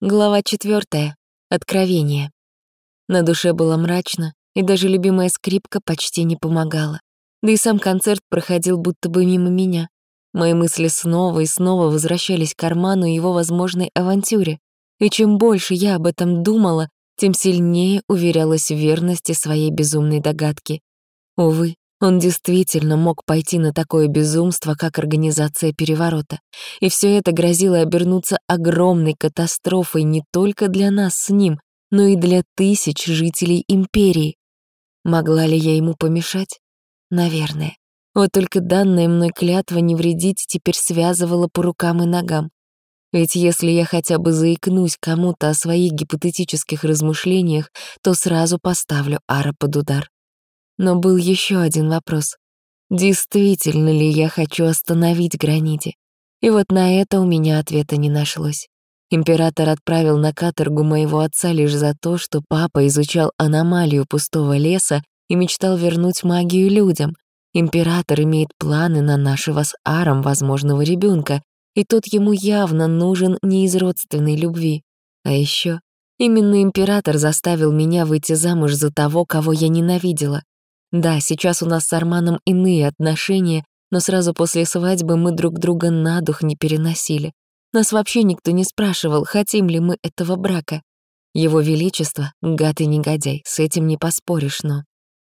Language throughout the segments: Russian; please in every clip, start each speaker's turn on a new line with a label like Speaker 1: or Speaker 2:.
Speaker 1: Глава четвертая. Откровение. На душе было мрачно, и даже любимая скрипка почти не помогала. Да и сам концерт проходил будто бы мимо меня. Мои мысли снова и снова возвращались к Арману и его возможной авантюре. И чем больше я об этом думала, тем сильнее уверялась в верности своей безумной догадки. Увы, он действительно мог пойти на такое безумство, как организация переворота. И все это грозило обернуться огромной катастрофой не только для нас с ним, но и для тысяч жителей Империи. Могла ли я ему помешать? Наверное. Вот только данная мной клятва не вредить теперь связывала по рукам и ногам. Ведь если я хотя бы заикнусь кому-то о своих гипотетических размышлениях, то сразу поставлю Ара под удар. Но был еще один вопрос. Действительно ли я хочу остановить Граниде? И вот на это у меня ответа не нашлось. Император отправил на каторгу моего отца лишь за то, что папа изучал аномалию пустого леса и мечтал вернуть магию людям. Император имеет планы на нашего с Аром возможного ребенка, и тот ему явно нужен не из родственной любви. А еще именно император заставил меня выйти замуж за того, кого я ненавидела. Да, сейчас у нас с Арманом иные отношения, но сразу после свадьбы мы друг друга на дух не переносили. Нас вообще никто не спрашивал, хотим ли мы этого брака. Его Величество — гад и негодяй, с этим не поспоришь, но...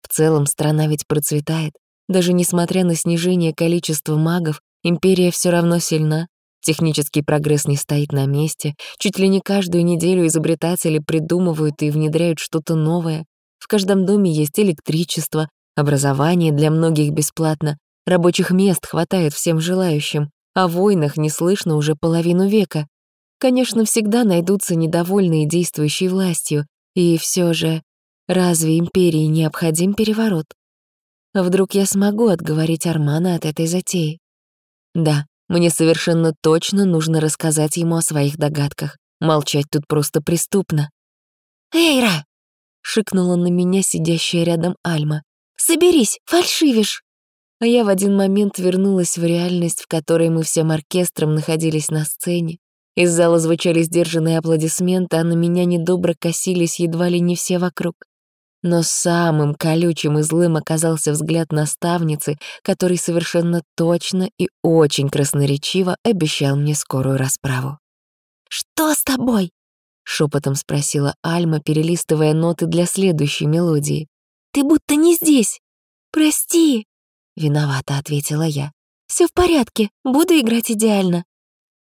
Speaker 1: В целом страна ведь процветает. Даже несмотря на снижение количества магов, империя все равно сильна. Технический прогресс не стоит на месте. Чуть ли не каждую неделю изобретатели придумывают и внедряют что-то новое. В каждом доме есть электричество, образование для многих бесплатно, рабочих мест хватает всем желающим, о войнах не слышно уже половину века. Конечно, всегда найдутся недовольные действующей властью, и все же, разве империи необходим переворот? Вдруг я смогу отговорить Армана от этой затеи? Да, мне совершенно точно нужно рассказать ему о своих догадках. Молчать тут просто преступно.
Speaker 2: «Эйра!»
Speaker 1: Шикнула на меня сидящая рядом Альма.
Speaker 2: «Соберись, фальшивишь!»
Speaker 1: А я в один момент вернулась в реальность, в которой мы всем оркестром находились на сцене. Из зала звучали сдержанные аплодисменты, а на меня недобро косились едва ли не все вокруг. Но самым колючим и злым оказался взгляд наставницы, который совершенно точно и очень красноречиво обещал мне скорую расправу.
Speaker 2: «Что с тобой?»
Speaker 1: Шепотом спросила Альма, перелистывая ноты для следующей мелодии.
Speaker 2: «Ты будто не здесь. Прости!»
Speaker 1: Виновата, ответила я.
Speaker 2: Все в порядке, буду играть идеально».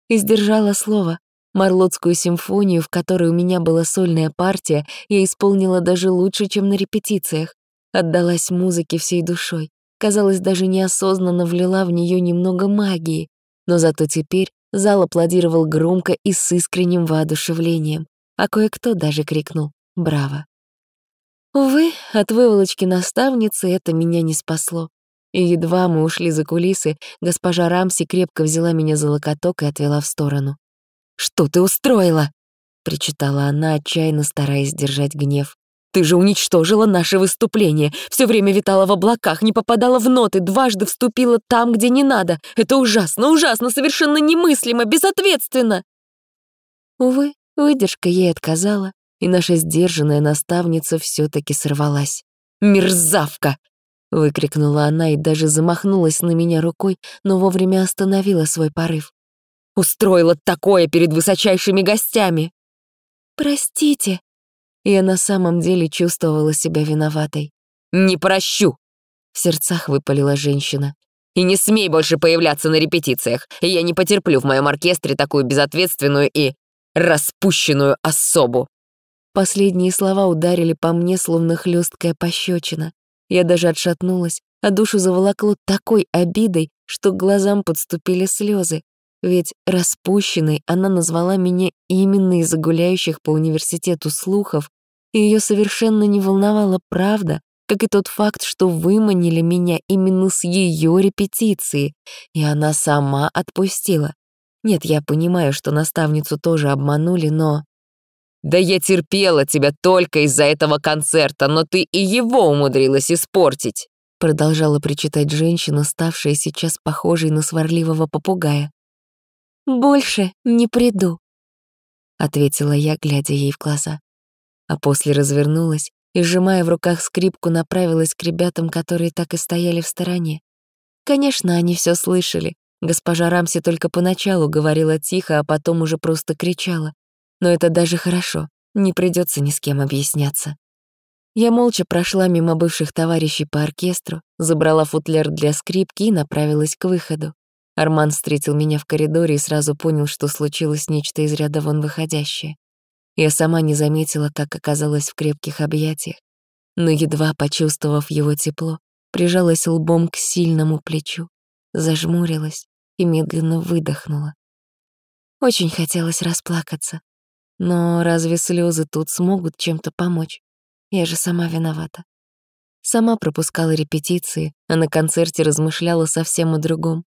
Speaker 1: И сдержала слово. Марлотскую симфонию, в которой у меня была сольная партия, я исполнила даже лучше, чем на репетициях. Отдалась музыке всей душой. Казалось, даже неосознанно влила в нее немного магии. Но зато теперь Зал аплодировал громко и с искренним воодушевлением, а кое-кто даже крикнул «Браво!». Увы, от выволочки наставницы это меня не спасло. И едва мы ушли за кулисы, госпожа Рамси крепко взяла меня за локоток и отвела в сторону. «Что ты устроила?» — причитала она, отчаянно стараясь сдержать гнев. Ты же уничтожила наше выступление. Все время витала в облаках, не попадала в ноты, дважды вступила там, где не надо. Это ужасно, ужасно, совершенно немыслимо, безответственно. Увы, выдержка ей отказала, и наша сдержанная наставница все таки сорвалась. «Мерзавка!» — выкрикнула она и даже замахнулась на меня рукой, но вовремя остановила свой порыв. «Устроила такое перед высочайшими гостями!»
Speaker 2: «Простите»,
Speaker 1: я на самом деле чувствовала себя виноватой.
Speaker 3: «Не прощу!»
Speaker 1: — в сердцах выпалила женщина.
Speaker 3: «И не смей больше появляться на репетициях. Я не потерплю в моем оркестре такую безответственную и распущенную особу».
Speaker 1: Последние слова ударили по мне, словно хлесткая пощечина. Я даже отшатнулась, а душу заволокло такой обидой, что к глазам подступили слезы. Ведь распущенной она назвала меня именно из-за гуляющих по университету слухов, и ее совершенно не волновала правда, как и тот факт, что выманили меня именно с ее репетиции, и она сама отпустила. Нет, я понимаю, что наставницу тоже обманули, но...
Speaker 3: «Да я терпела тебя только из-за этого концерта, но ты и его умудрилась испортить!»
Speaker 1: Продолжала причитать женщина, ставшая сейчас похожей на сварливого попугая.
Speaker 2: Больше не приду.
Speaker 1: — ответила я, глядя ей в глаза. А после развернулась и, сжимая в руках скрипку, направилась к ребятам, которые так и стояли в стороне. Конечно, они все слышали. Госпожа Рамси только поначалу говорила тихо, а потом уже просто кричала. Но это даже хорошо, не придется ни с кем объясняться. Я молча прошла мимо бывших товарищей по оркестру, забрала футляр для скрипки и направилась к выходу. Арман встретил меня в коридоре и сразу понял, что случилось нечто из ряда вон выходящее. Я сама не заметила, как оказалась в крепких объятиях, но едва почувствовав его тепло, прижалась лбом к сильному плечу, зажмурилась и медленно выдохнула. Очень хотелось расплакаться, но разве слезы тут смогут чем-то помочь? Я же сама виновата. Сама пропускала репетиции, а на концерте размышляла совсем о другом.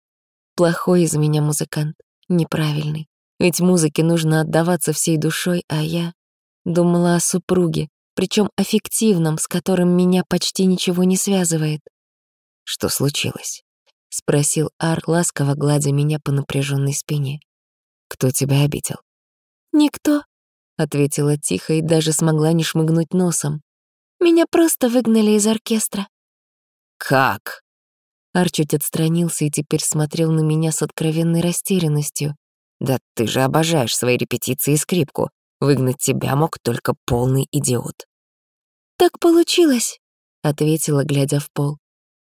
Speaker 1: Плохой из меня музыкант, неправильный. Ведь музыке нужно отдаваться всей душой, а я думала о супруге, причем аффективном, с которым меня почти ничего не связывает. «Что случилось?» — спросил Ар, ласково гладя меня по напряженной спине. «Кто тебя обидел?»
Speaker 2: «Никто», — ответила тихо и даже смогла не шмыгнуть носом. «Меня просто выгнали из оркестра».
Speaker 3: «Как?»
Speaker 1: Ар чуть отстранился и теперь смотрел на меня с откровенной растерянностью.
Speaker 3: «Да ты же обожаешь свои репетиции и скрипку. Выгнать тебя мог только полный идиот».
Speaker 2: «Так получилось», — ответила, глядя в пол.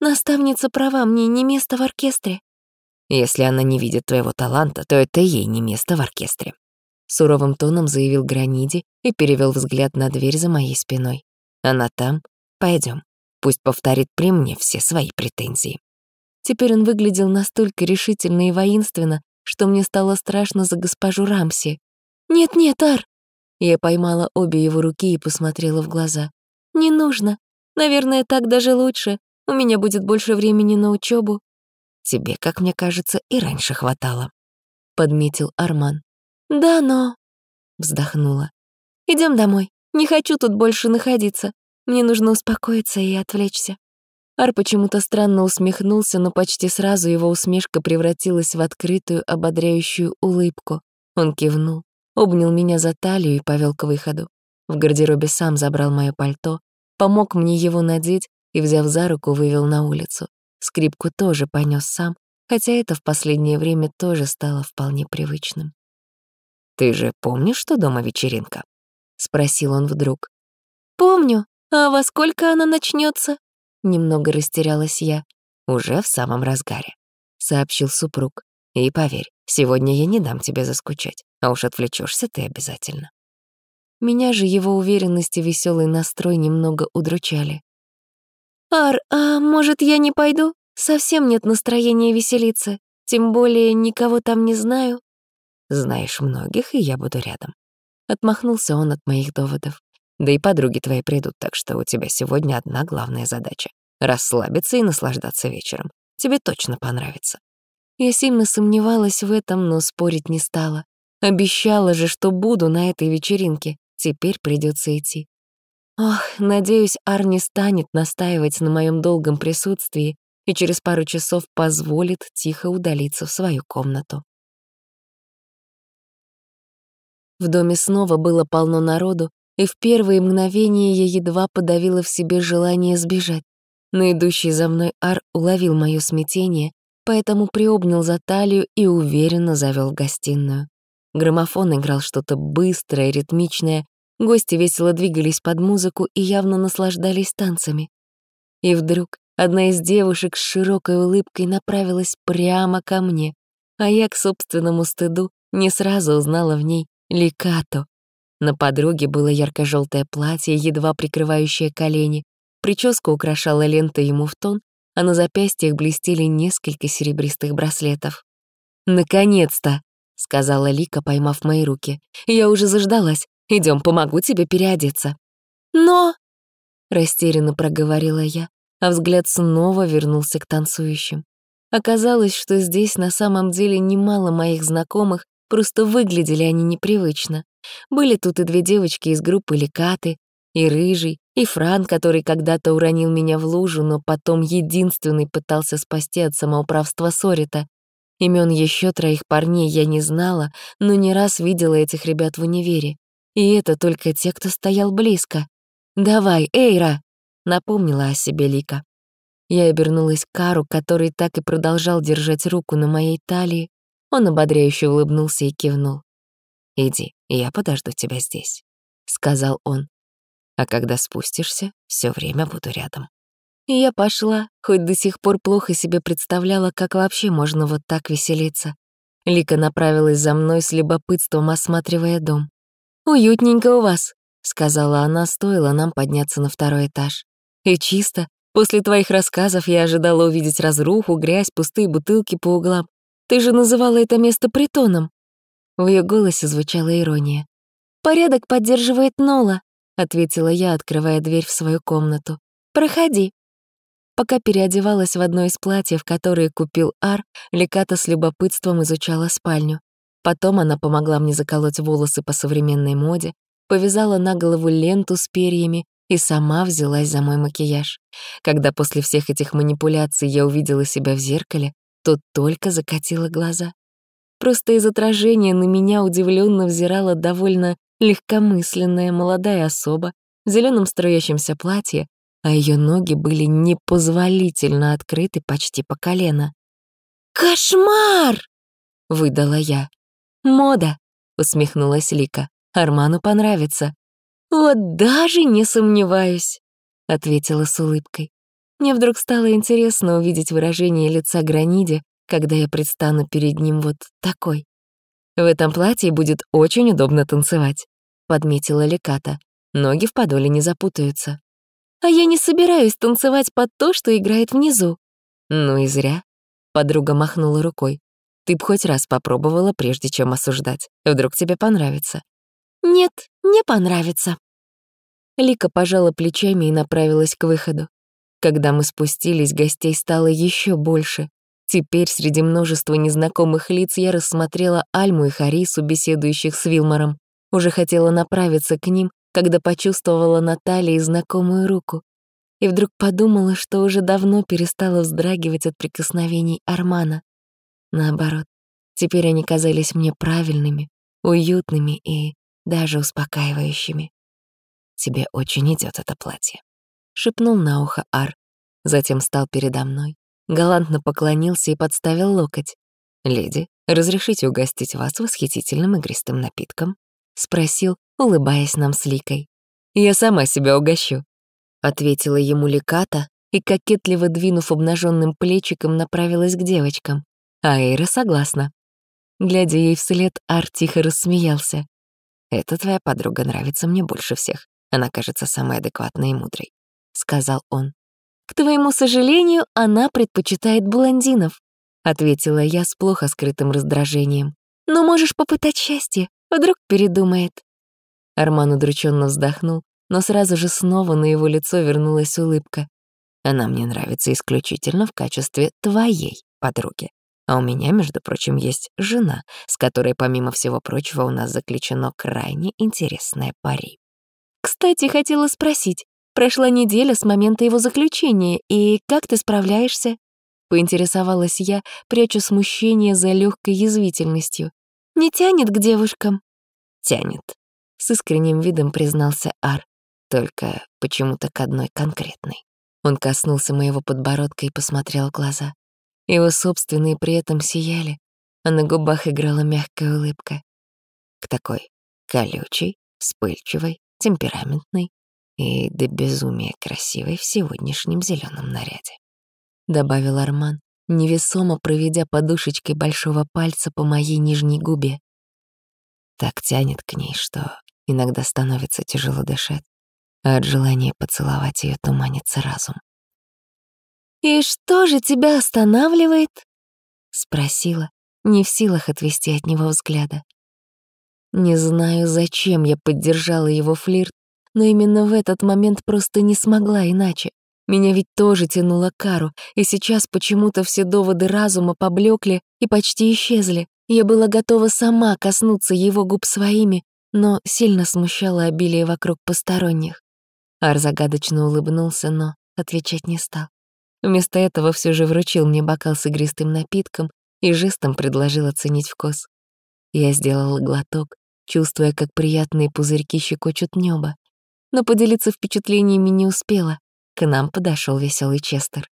Speaker 2: «Наставница права, мне не место в оркестре».
Speaker 3: «Если она не видит твоего таланта, то это ей не место в оркестре», — суровым тоном заявил Граниди и перевел взгляд на дверь за моей спиной. «Она там? Пойдем. Пусть повторит при мне все свои претензии».
Speaker 1: Теперь он выглядел настолько решительно и воинственно, что мне стало страшно за госпожу Рамси.
Speaker 2: «Нет-нет, Ар!»
Speaker 1: Я поймала обе его руки и посмотрела в глаза.
Speaker 2: «Не нужно. Наверное, так даже лучше. У меня будет больше времени на учебу.
Speaker 3: «Тебе, как мне кажется, и раньше хватало», — подметил Арман.
Speaker 2: «Да, но...»
Speaker 1: — вздохнула.
Speaker 2: Идем домой. Не хочу тут больше находиться. Мне нужно успокоиться и отвлечься».
Speaker 1: Ар почему-то странно усмехнулся, но почти сразу его усмешка превратилась в открытую, ободряющую улыбку. Он кивнул, обнял меня за талию и повел к выходу. В гардеробе сам забрал мое пальто, помог мне его надеть и, взяв за руку, вывел на улицу. Скрипку тоже понес сам, хотя это в последнее время тоже стало вполне привычным.
Speaker 3: «Ты же помнишь, что дома вечеринка?» — спросил он вдруг.
Speaker 2: «Помню. А во сколько она начнется?
Speaker 1: Немного растерялась я.
Speaker 3: «Уже в самом разгаре», — сообщил супруг. «И поверь, сегодня я не дам тебе заскучать, а уж отвлечешься ты обязательно».
Speaker 1: Меня же его уверенность и веселый настрой немного удручали.
Speaker 2: «Ар, а может, я не пойду? Совсем нет настроения веселиться. Тем более никого там не знаю».
Speaker 3: «Знаешь многих, и я буду рядом».
Speaker 1: Отмахнулся он от моих доводов.
Speaker 3: Да и подруги твои придут, так что у тебя сегодня одна главная задача — расслабиться и наслаждаться вечером. Тебе точно понравится».
Speaker 1: Я сильно сомневалась в этом, но спорить не стала. Обещала же, что буду на этой вечеринке. Теперь придется идти. Ох, надеюсь, Ар не станет настаивать на моем долгом присутствии и через пару часов позволит тихо удалиться в свою комнату. В доме снова было полно народу, и в первые мгновения я едва подавила в себе желание сбежать. Но идущий за мной Ар уловил моё смятение, поэтому приобнял за талию и уверенно завёл в гостиную. Граммофон играл что-то быстрое, ритмичное, гости весело двигались под музыку и явно наслаждались танцами. И вдруг одна из девушек с широкой улыбкой направилась прямо ко мне, а я к собственному стыду не сразу узнала в ней Ликато. На подруге было ярко желтое платье, едва прикрывающее колени, прическа украшала лента ему в тон, а на запястьях блестели несколько серебристых браслетов. «Наконец-то!» — сказала Лика, поймав мои руки. «Я уже заждалась. Идем, помогу тебе переодеться».
Speaker 2: «Но...»
Speaker 1: — растерянно проговорила я, а взгляд снова вернулся к танцующим. Оказалось, что здесь на самом деле немало моих знакомых, просто выглядели они непривычно. Были тут и две девочки из группы Лекаты, и Рыжий, и Фран, который когда-то уронил меня в лужу, но потом единственный пытался спасти от самоуправства Сорита. Имен еще троих парней я не знала, но не раз видела этих ребят в универе. И это только те, кто стоял близко. «Давай, Эйра!» — напомнила о себе Лика. Я обернулась к Кару, который так и продолжал держать руку на моей талии. Он ободряюще улыбнулся и кивнул. «Иди, я подожду тебя здесь», — сказал он. «А когда спустишься, все время буду рядом». И я пошла, хоть до сих пор плохо себе представляла, как вообще можно вот так веселиться. Лика направилась за мной с любопытством, осматривая дом. «Уютненько у вас», — сказала она, стоило нам подняться на второй этаж. «И чисто. После твоих рассказов я ожидала увидеть разруху, грязь, пустые бутылки по углам. Ты же называла это место притоном». В ее голосе звучала ирония. «Порядок поддерживает Нола», — ответила я, открывая дверь в свою комнату. «Проходи». Пока переодевалась в одно из платьев, которые купил Ар, Леката с любопытством изучала спальню. Потом она помогла мне заколоть волосы по современной моде, повязала на голову ленту с перьями и сама взялась за мой макияж. Когда после всех этих манипуляций я увидела себя в зеркале, то только закатила глаза. Просто из отражения на меня удивленно взирала довольно легкомысленная молодая особа в зеленом строящемся платье а ее ноги были непозволительно открыты почти по колено.
Speaker 2: «Кошмар!»
Speaker 1: — выдала я. «Мода!» — усмехнулась Лика. «Арману понравится».
Speaker 2: «Вот даже не сомневаюсь», —
Speaker 1: ответила с улыбкой. Мне вдруг стало интересно увидеть выражение лица Граниди, когда я предстану перед ним вот такой. «В этом платье будет очень удобно танцевать», — подметила Леката. «Ноги в подоле не запутаются».
Speaker 2: А я не собираюсь танцевать под то, что играет внизу.
Speaker 1: Ну и зря. Подруга махнула рукой. Ты б хоть раз попробовала, прежде чем осуждать. Вдруг тебе понравится.
Speaker 2: Нет, не понравится.
Speaker 1: Лика пожала плечами и направилась к выходу. Когда мы спустились, гостей стало еще больше. Теперь среди множества незнакомых лиц я рассмотрела Альму и Харису, беседующих с Вилмором. Уже хотела направиться к ним, когда почувствовала на знакомую руку и вдруг подумала, что уже давно перестала вздрагивать от прикосновений Армана. Наоборот, теперь они казались мне правильными, уютными и даже успокаивающими. «Тебе очень идет это платье», — шепнул на ухо Ар, затем стал передо мной, галантно поклонился и подставил локоть. «Леди, разрешите угостить вас восхитительным игристым напитком?» — спросил, улыбаясь нам с Ликой. «Я сама себя угощу», — ответила ему Ликата и, кокетливо двинув обнаженным плечиком, направилась к девочкам. А Эйра согласна. Глядя ей вслед, Ар тихо рассмеялся. «Эта твоя подруга нравится мне больше всех. Она кажется самой адекватной и мудрой», — сказал он.
Speaker 2: «К твоему сожалению, она предпочитает блондинов», — ответила я с плохо скрытым раздражением. «Но можешь попытать счастье. Вдруг передумает».
Speaker 1: Арман удрученно вздохнул, но сразу же снова на его лицо вернулась улыбка. «Она мне нравится исключительно в качестве твоей подруги. А у меня, между прочим, есть жена, с которой, помимо всего прочего, у нас заключено крайне интересное пари».
Speaker 2: «Кстати, хотела спросить. Прошла неделя с момента его заключения, и как ты справляешься?» Поинтересовалась я, пряча смущение за легкой язвительностью. Не тянет к девушкам?»
Speaker 1: «Тянет», — с искренним видом признался Ар. «Только почему-то к одной конкретной». Он коснулся моего подбородка и посмотрел в глаза. Его собственные при этом сияли, а на губах играла мягкая улыбка. К такой колючей, вспыльчивой, темпераментной и до безумия красивой в сегодняшнем зеленом наряде. Добавил Арман, невесомо проведя подушечкой большого пальца по моей нижней губе. Так тянет к ней, что иногда становится тяжело дышать, а от желания поцеловать ее туманится разум.
Speaker 2: «И что же тебя останавливает?»
Speaker 1: — спросила, не в силах отвести от него взгляда. Не знаю, зачем я поддержала его флирт, но именно в этот момент просто не смогла иначе. Меня ведь тоже тянуло Кару, и сейчас почему-то все доводы разума поблекли и почти исчезли. Я была готова сама коснуться его губ своими, но сильно смущало обилие вокруг посторонних. Ар загадочно улыбнулся, но отвечать не стал. Вместо этого все же вручил мне бокал с игристым напитком и жестом предложил оценить вкус. Я сделала глоток, чувствуя, как приятные пузырьки щекочут небо. Но поделиться впечатлениями не успела. К нам подошел веселый Честер.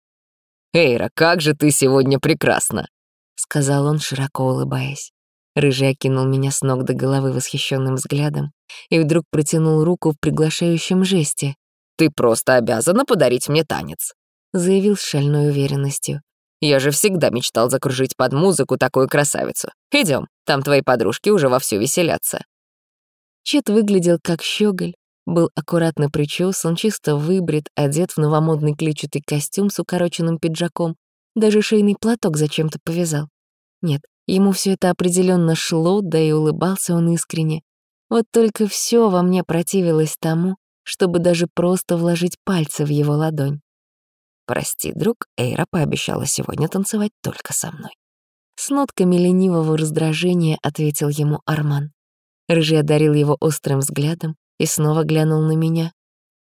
Speaker 3: «Эйра, как же ты сегодня прекрасна!»
Speaker 1: — сказал он, широко улыбаясь. Рыжий окинул меня с ног до головы восхищенным взглядом и вдруг протянул руку в приглашающем жесте.
Speaker 3: «Ты просто обязана подарить мне танец», —
Speaker 1: заявил с шальной уверенностью.
Speaker 3: «Я же всегда мечтал закружить под музыку такую красавицу. Идем, там твои подружки уже вовсю веселятся».
Speaker 1: Чет выглядел как щеголь, был аккуратно причесан, чисто выбрит, одет в новомодный клетчатый костюм с укороченным пиджаком, даже шейный платок зачем-то повязал. Нет, ему все это определенно шло, да и улыбался он искренне. Вот только все во мне противилось тому, чтобы даже просто вложить пальцы в его ладонь.
Speaker 3: «Прости, друг, Эйра пообещала сегодня танцевать только со мной».
Speaker 1: С нотками ленивого раздражения ответил ему Арман. Рыжий одарил его острым взглядом, и снова глянул на меня.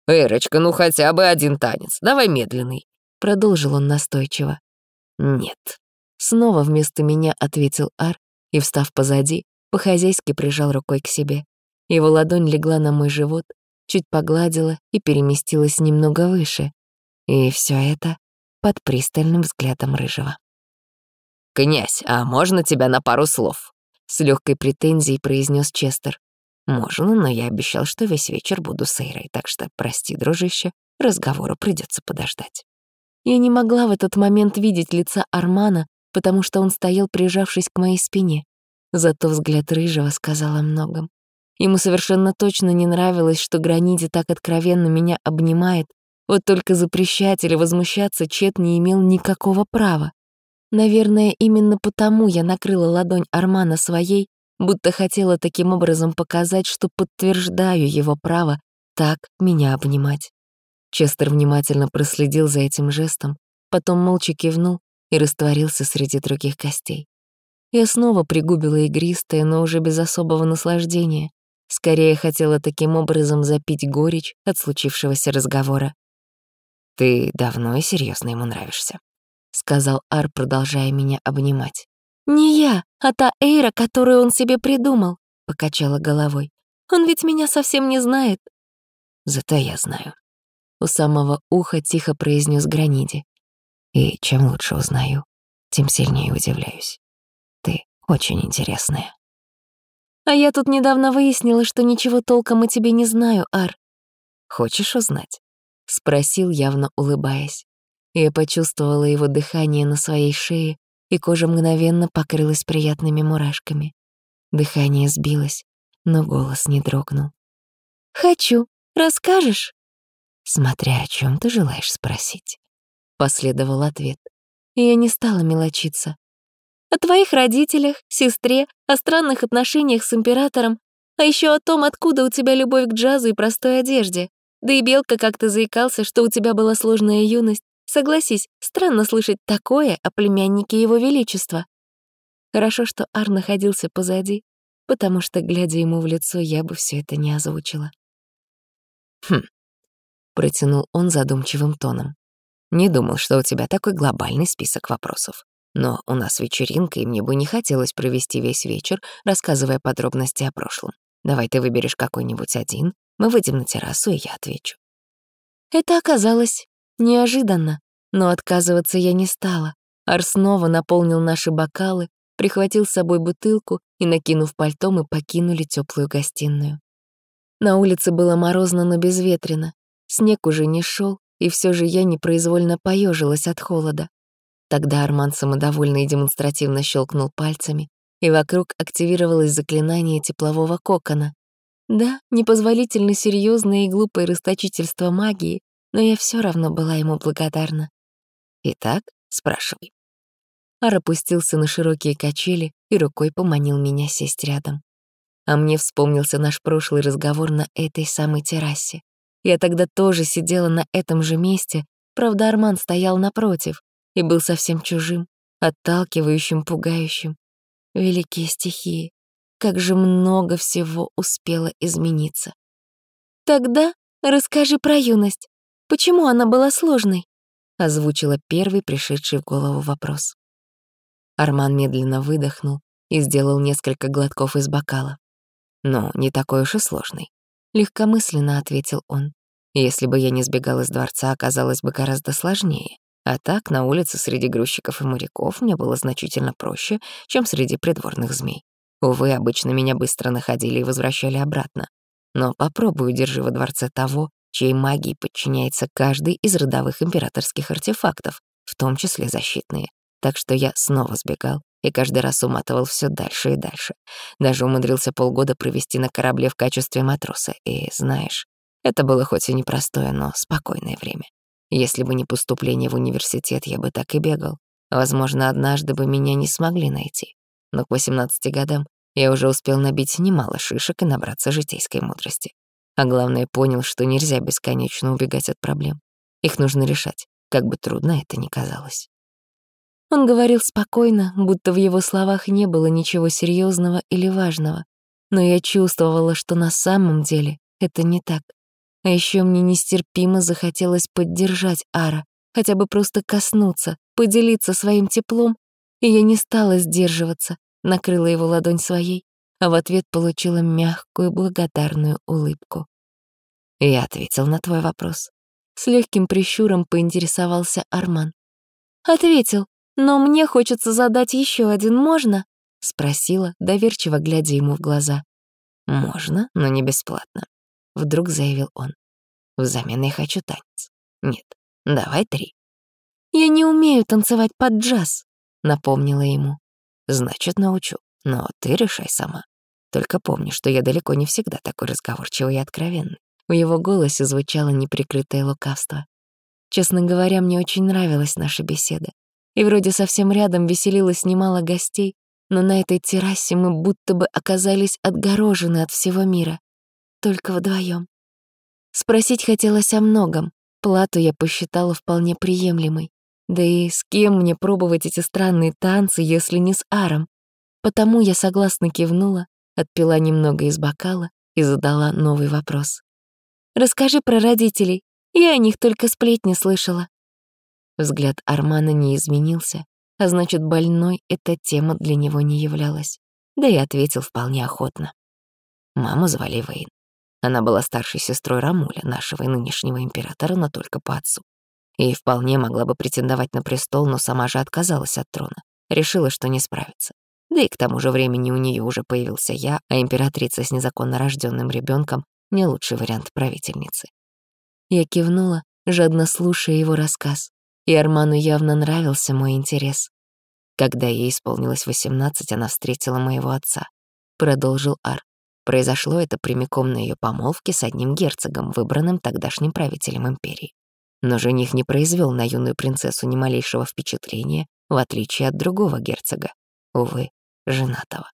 Speaker 3: «Эрочка, ну хотя бы один танец, давай медленный», —
Speaker 1: продолжил он настойчиво.
Speaker 3: «Нет».
Speaker 1: Снова вместо меня ответил Ар и, встав позади, по-хозяйски прижал рукой к себе. Его ладонь легла на мой живот, чуть погладила и переместилась немного выше. И все это под пристальным взглядом Рыжего.
Speaker 3: «Князь, а можно тебя на пару слов?» С легкой претензией произнес Честер. Можно, но я обещал, что весь вечер буду с Эйрой, так что, прости, дружище, разговору придется подождать.
Speaker 1: Я не могла в этот момент видеть лица Армана, потому что он стоял, прижавшись к моей спине. Зато взгляд Рыжего сказал о многом. Ему совершенно точно не нравилось, что Граниди так откровенно меня обнимает, вот только запрещать или возмущаться Чет не имел никакого права. Наверное, именно потому я накрыла ладонь Армана своей будто хотела таким образом показать, что подтверждаю его право так меня обнимать. Честер внимательно проследил за этим жестом, потом молча кивнул и растворился среди других костей. Я снова пригубила игристое, но уже без особого наслаждения. Скорее хотела таким образом запить горечь от случившегося разговора.
Speaker 3: «Ты давно и серьезно ему нравишься», — сказал Ар, продолжая меня обнимать.
Speaker 2: «Не я, а та Эйра, которую он себе придумал», — покачала головой. «Он ведь меня совсем не знает».
Speaker 3: «Зато я знаю».
Speaker 1: У самого уха тихо произнес Граниди.
Speaker 3: «И чем лучше узнаю, тем сильнее удивляюсь. Ты очень интересная».
Speaker 2: «А я тут недавно выяснила, что ничего толком о тебе не знаю, Ар».
Speaker 3: «Хочешь узнать?»
Speaker 1: — спросил, явно улыбаясь. Я почувствовала его дыхание на своей шее и кожа мгновенно покрылась приятными мурашками. Дыхание сбилось, но голос не дрогнул.
Speaker 2: «Хочу. Расскажешь?»
Speaker 1: «Смотря о чем ты желаешь спросить», — последовал ответ. И я не стала мелочиться.
Speaker 2: «О твоих родителях, сестре, о странных отношениях с императором, а еще о том, откуда у тебя любовь к джазу и простой одежде. Да и Белка как-то заикался, что у тебя была сложная юность, Согласись, странно слышать такое о племяннике Его Величества. Хорошо, что Ар находился позади, потому что, глядя ему в лицо, я бы все это не озвучила.
Speaker 3: «Хм», — протянул он задумчивым тоном. «Не думал, что у тебя такой глобальный список вопросов. Но у нас вечеринка, и мне бы не хотелось провести весь вечер, рассказывая подробности о прошлом. Давай ты выберешь какой-нибудь один, мы выйдем на террасу, и я отвечу».
Speaker 2: Это оказалось
Speaker 1: Неожиданно, но отказываться я не стала. Ар снова наполнил наши бокалы, прихватил с собой бутылку и, накинув пальто, мы покинули теплую гостиную. На улице было морозно, но безветренно. Снег уже не шел, и все же я непроизвольно поежилась от холода. Тогда Арман самодовольно и демонстративно щелкнул пальцами, и вокруг активировалось заклинание теплового кокона. Да, непозволительно серьезное и глупое расточительство магии, но я все равно была ему благодарна.
Speaker 3: «Итак, спрашивай».
Speaker 1: Ар опустился на широкие качели и рукой поманил меня сесть рядом. А мне вспомнился наш прошлый разговор на этой самой террасе. Я тогда тоже сидела на этом же месте, правда, Арман стоял напротив и был совсем чужим, отталкивающим, пугающим. Великие стихии, как же много всего успело измениться.
Speaker 2: «Тогда расскажи про юность. Почему она была сложной?»
Speaker 1: — озвучила первый пришедший в голову вопрос. Арман медленно выдохнул и сделал несколько глотков из бокала.
Speaker 3: «Ну, не такой уж и сложный», —
Speaker 1: легкомысленно ответил он.
Speaker 3: «Если бы я не сбегал из дворца, оказалось бы гораздо сложнее. А так, на улице среди грузчиков и моряков мне было значительно проще, чем среди придворных змей. Увы, обычно меня быстро находили и возвращали обратно. Но попробуй держи во дворце того, чьей магии подчиняется каждый из родовых императорских артефактов, в том числе защитные. Так что я снова сбегал и каждый раз уматывал все дальше и дальше. Даже умудрился полгода провести на корабле в качестве матроса. И, знаешь, это было хоть и непростое, но спокойное время. Если бы не поступление в университет, я бы так и бегал. Возможно, однажды бы меня не смогли найти. Но к 18 годам я уже успел набить немало шишек и набраться житейской мудрости. А главное, понял, что нельзя бесконечно убегать от проблем. Их нужно решать, как бы трудно это ни казалось.
Speaker 1: Он говорил спокойно, будто в его словах не было ничего серьезного или важного. Но я чувствовала, что на самом деле это не так. А еще мне нестерпимо захотелось поддержать Ара, хотя бы просто коснуться, поделиться своим теплом, и я не стала сдерживаться, накрыла его ладонь своей, а в ответ получила мягкую благодарную улыбку.
Speaker 3: Я ответил на твой вопрос.
Speaker 1: С легким прищуром поинтересовался Арман. Ответил, но мне хочется задать еще один, можно? Спросила, доверчиво глядя ему в глаза.
Speaker 3: Можно, но не бесплатно. Вдруг заявил он. Взамен я хочу танец. Нет, давай три.
Speaker 1: Я не умею танцевать под джаз, напомнила ему.
Speaker 3: Значит, научу, но ты решай сама. Только помни, что я далеко не всегда такой разговорчивый и откровенный.
Speaker 1: В его голосе звучало неприкрытое лукавство. Честно говоря, мне очень нравилась наша беседа. И вроде совсем рядом веселилось немало гостей, но на этой террасе мы будто бы оказались отгорожены от всего мира только вдвоем. Спросить хотелось о многом, плату я посчитала вполне приемлемой. Да и с кем мне пробовать эти странные танцы, если не с Аром? Потому я согласно кивнула, отпила немного из бокала и задала новый вопрос. «Расскажи про родителей, я о них только сплетни слышала». Взгляд Армана не изменился, а значит, больной эта тема для него не являлась. Да и ответил вполне охотно.
Speaker 3: Маму звали Вейн. Она была старшей сестрой Рамуля, нашего нынешнего императора, но только по отцу. И вполне могла бы претендовать на престол, но сама же отказалась от трона. Решила, что не справится. Да и к тому же времени у нее уже появился я, а императрица с незаконно рожденным ребенком не лучший вариант правительницы.
Speaker 1: Я кивнула, жадно слушая его рассказ, и Арману явно нравился мой интерес.
Speaker 3: Когда ей исполнилось 18, она встретила моего отца, продолжил Ар. Произошло это прямиком на ее помолвке с одним герцогом, выбранным тогдашним правителем империи. Но жених не произвел на юную принцессу ни малейшего впечатления, в отличие от другого герцога, увы, женатого.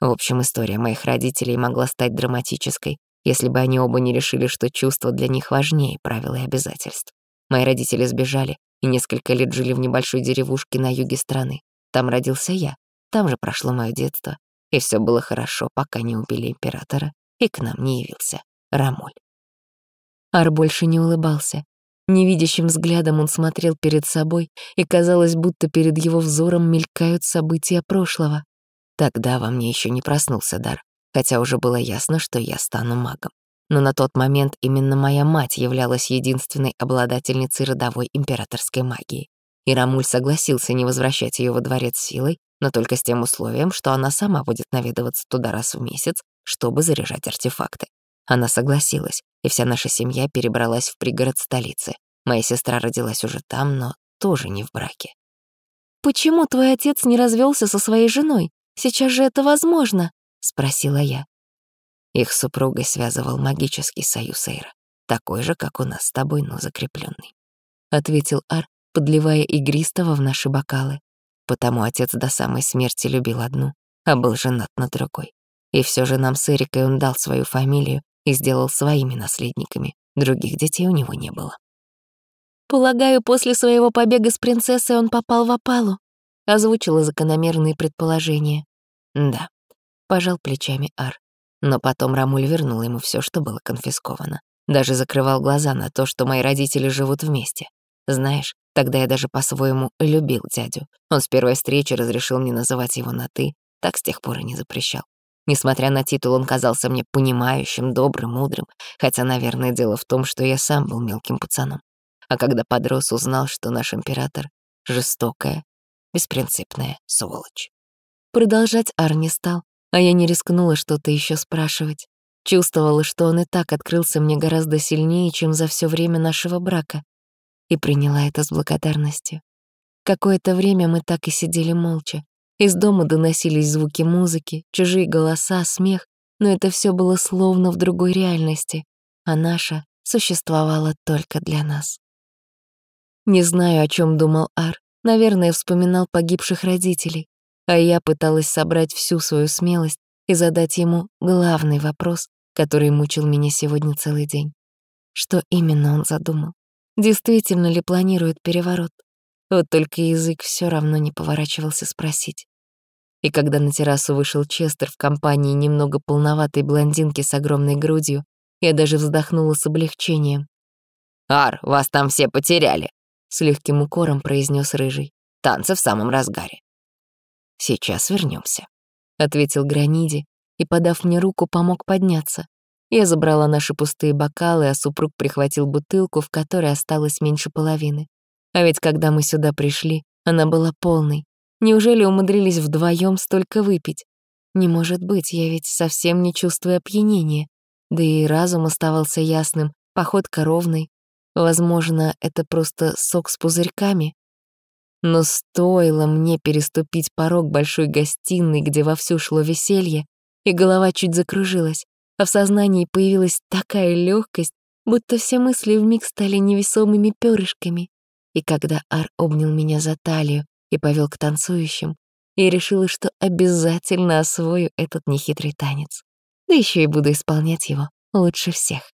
Speaker 3: В общем, история моих родителей могла стать драматической, если бы они оба не решили, что чувство для них важнее правил и обязательств. Мои родители сбежали и несколько лет жили в небольшой деревушке на юге страны. Там родился я, там же прошло мое детство, и все было хорошо, пока не убили императора, и к нам не явился Рамоль.
Speaker 1: Ар больше не улыбался. Невидящим взглядом он смотрел перед собой, и казалось, будто перед его взором мелькают события прошлого.
Speaker 3: Тогда во мне еще не проснулся дар, хотя уже было ясно, что я стану магом. Но на тот момент именно моя мать являлась единственной обладательницей родовой императорской магии. И Рамуль согласился не возвращать ее во дворец силой, но только с тем условием, что она сама будет наведываться туда раз в месяц, чтобы заряжать артефакты. Она согласилась, и вся наша семья перебралась в пригород столицы. Моя сестра родилась уже там, но тоже не в браке.
Speaker 1: «Почему твой отец не развелся со своей женой? Сейчас же это возможно?» — спросила я.
Speaker 3: Их супругой связывал магический союз Эйра, такой же, как у нас с тобой, но закрепленный, ответил Ар, подливая игристого в наши бокалы. Потому отец до самой смерти любил одну, а был женат на другой. И все же нам с Эрикой он дал свою фамилию и сделал своими наследниками. Других детей у него не было.
Speaker 1: «Полагаю, после своего побега с принцессой он попал в опалу», — озвучила закономерные предположения.
Speaker 3: «Да», — пожал плечами Ар. Но потом Рамуль вернул ему все, что было конфисковано. Даже закрывал глаза на то, что мои родители живут вместе. Знаешь, тогда я даже по-своему любил дядю. Он с первой встречи разрешил мне называть его на «ты», так с тех пор и не запрещал. Несмотря на титул, он казался мне понимающим, добрым, мудрым, хотя, наверное, дело в том, что я сам был мелким пацаном. А когда подрос, узнал, что наш император — жестокая, беспринципная сволочь.
Speaker 1: Продолжать Ар не стал, а я не рискнула что-то еще спрашивать. Чувствовала, что он и так открылся мне гораздо сильнее, чем за все время нашего брака, и приняла это с благодарностью. Какое-то время мы так и сидели молча, из дома доносились звуки музыки, чужие голоса, смех, но это все было словно в другой реальности, а наша существовала только для нас. Не знаю, о чем думал Ар, наверное, вспоминал погибших родителей, а я пыталась собрать всю свою смелость и задать ему главный вопрос, который мучил меня сегодня целый день. Что именно он задумал? Действительно ли планирует переворот? Вот только язык все равно не поворачивался спросить. И когда на террасу вышел Честер в компании немного полноватой блондинки с огромной грудью, я даже вздохнула с облегчением.
Speaker 3: «Ар, вас там все потеряли», —
Speaker 1: с легким укором произнес Рыжий.
Speaker 3: «Танцы в самом разгаре».
Speaker 1: «Сейчас вернемся, ответил Граниди и, подав мне руку, помог подняться. Я забрала наши пустые бокалы, а супруг прихватил бутылку, в которой осталось меньше половины. А ведь когда мы сюда пришли, она была полной. Неужели умудрились вдвоем столько выпить? Не может быть, я ведь совсем не чувствую опьянения. Да и разум оставался ясным, походка ровной. Возможно, это просто сок с пузырьками. Но стоило мне переступить порог большой гостиной, где вовсю шло веселье, и голова чуть закружилась, а в сознании появилась такая легкость, будто все мысли вмиг стали невесомыми перышками. И когда Ар обнял меня за талию и повел к танцующим, я решила, что обязательно освою этот нехитрый танец. Да еще и буду исполнять его лучше всех.